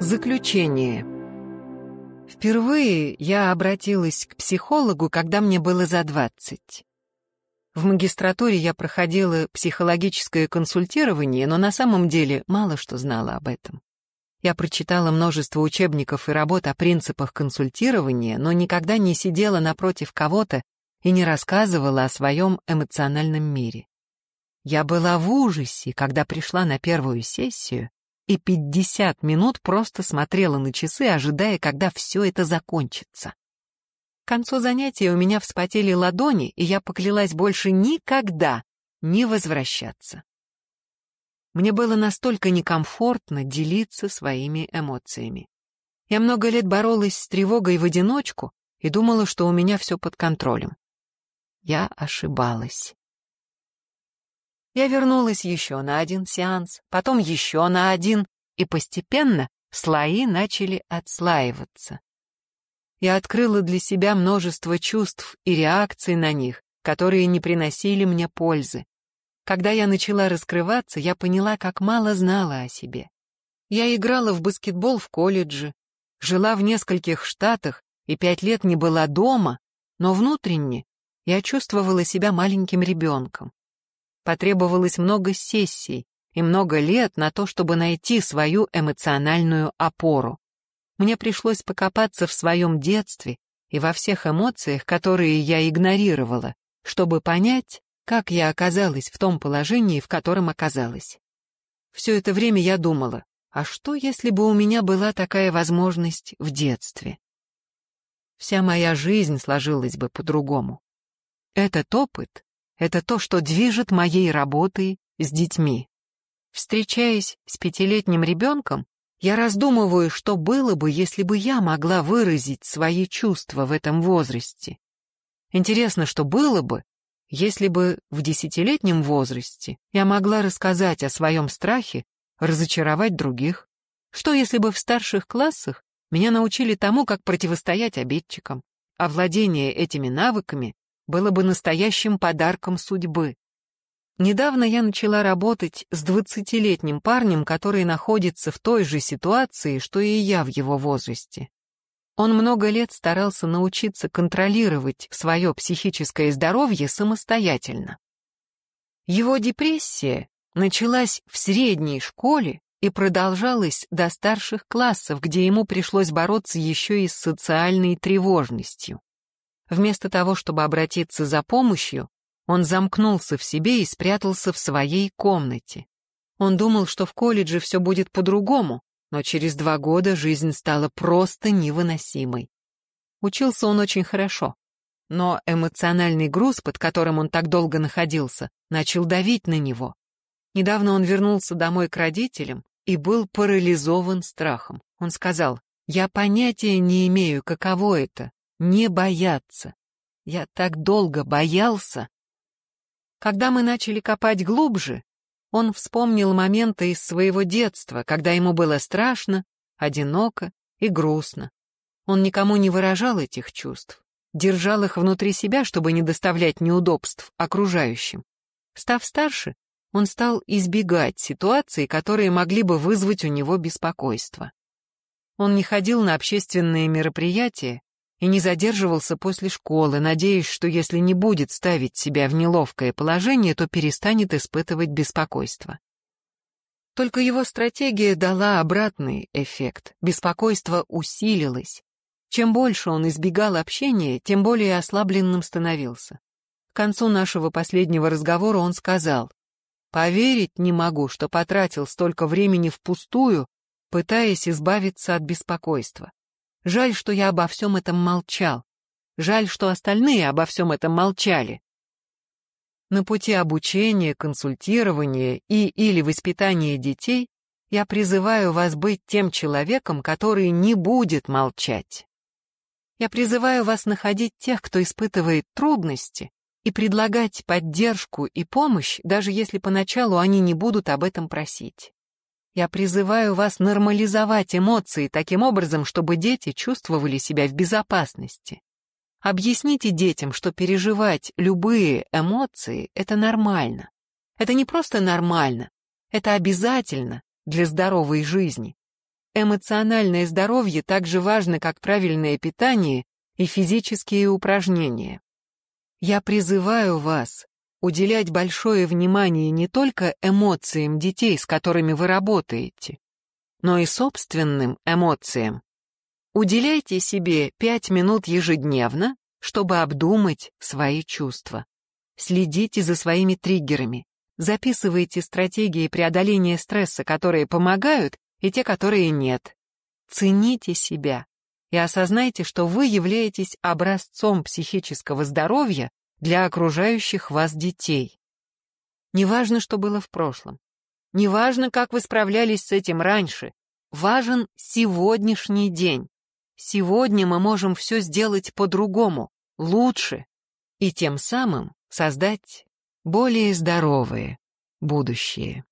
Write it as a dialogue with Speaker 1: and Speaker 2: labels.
Speaker 1: Заключение. Впервые я обратилась к психологу, когда мне было за 20. В магистратуре я проходила психологическое консультирование, но на самом деле мало что знала об этом. Я прочитала множество учебников и работ о принципах консультирования, но никогда не сидела напротив кого-то и не рассказывала о своем эмоциональном мире. Я была в ужасе, когда пришла на первую сессию и 50 минут просто смотрела на часы, ожидая, когда все это закончится. К концу занятия у меня вспотели ладони, и я поклялась больше никогда не возвращаться. Мне было настолько некомфортно делиться своими эмоциями. Я много лет боролась с тревогой в одиночку и думала, что у меня все под контролем. Я ошибалась. Я вернулась еще на один сеанс, потом еще на один, и постепенно слои начали отслаиваться. Я открыла для себя множество чувств и реакций на них, которые не приносили мне пользы. Когда я начала раскрываться, я поняла, как мало знала о себе. Я играла в баскетбол в колледже, жила в нескольких штатах и пять лет не была дома, но внутренне я чувствовала себя маленьким ребенком. Потребовалось много сессий и много лет на то, чтобы найти свою эмоциональную опору. Мне пришлось покопаться в своем детстве и во всех эмоциях, которые я игнорировала, чтобы понять, как я оказалась в том положении, в котором оказалась. Все это время я думала, а что, если бы у меня была такая возможность в детстве? Вся моя жизнь сложилась бы по-другому. Этот опыт это то, что движет моей работой с детьми. Встречаясь с пятилетним ребенком, я раздумываю, что было бы, если бы я могла выразить свои чувства в этом возрасте. Интересно, что было бы, если бы в десятилетнем возрасте я могла рассказать о своем страхе, разочаровать других. Что если бы в старших классах меня научили тому, как противостоять обидчикам, а владение этими навыками было бы настоящим подарком судьбы. Недавно я начала работать с двадцатилетним парнем, который находится в той же ситуации, что и я в его возрасте. Он много лет старался научиться контролировать свое психическое здоровье самостоятельно. Его депрессия началась в средней школе и продолжалась до старших классов, где ему пришлось бороться еще и с социальной тревожностью. Вместо того, чтобы обратиться за помощью, он замкнулся в себе и спрятался в своей комнате. Он думал, что в колледже все будет по-другому, но через два года жизнь стала просто невыносимой. Учился он очень хорошо, но эмоциональный груз, под которым он так долго находился, начал давить на него. Недавно он вернулся домой к родителям и был парализован страхом. Он сказал, «Я понятия не имею, каково это не бояться. Я так долго боялся. Когда мы начали копать глубже, он вспомнил моменты из своего детства, когда ему было страшно, одиноко и грустно. Он никому не выражал этих чувств, держал их внутри себя, чтобы не доставлять неудобств окружающим. Став старше, он стал избегать ситуаций, которые могли бы вызвать у него беспокойство. Он не ходил на общественные мероприятия и не задерживался после школы, надеясь, что если не будет ставить себя в неловкое положение, то перестанет испытывать беспокойство. Только его стратегия дала обратный эффект. Беспокойство усилилось. Чем больше он избегал общения, тем более ослабленным становился. К концу нашего последнего разговора он сказал, «Поверить не могу, что потратил столько времени впустую, пытаясь избавиться от беспокойства. Жаль, что я обо всем этом молчал. Жаль, что остальные обо всем этом молчали. На пути обучения, консультирования и или воспитания детей я призываю вас быть тем человеком, который не будет молчать. Я призываю вас находить тех, кто испытывает трудности, и предлагать поддержку и помощь, даже если поначалу они не будут об этом просить. Я призываю вас нормализовать эмоции таким образом, чтобы дети чувствовали себя в безопасности. Объясните детям, что переживать любые эмоции — это нормально. Это не просто нормально, это обязательно для здоровой жизни. эмоциональное здоровье так же важно, как правильное питание и физические упражнения. Я призываю вас уделять большое внимание не только эмоциям детей, с которыми вы работаете, но и собственным эмоциям. Уделяйте себе пять минут ежедневно, чтобы обдумать свои чувства. Следите за своими триггерами. Записывайте стратегии преодоления стресса, которые помогают, и те, которые нет. Цените себя и осознайте, что вы являетесь образцом психического здоровья для окружающих вас детей. Неважно, что было в прошлом. Неважно, как вы справлялись с этим раньше. Важен сегодняшний день. Сегодня мы можем все сделать по-другому, лучше, и тем самым создать более здоровое будущее.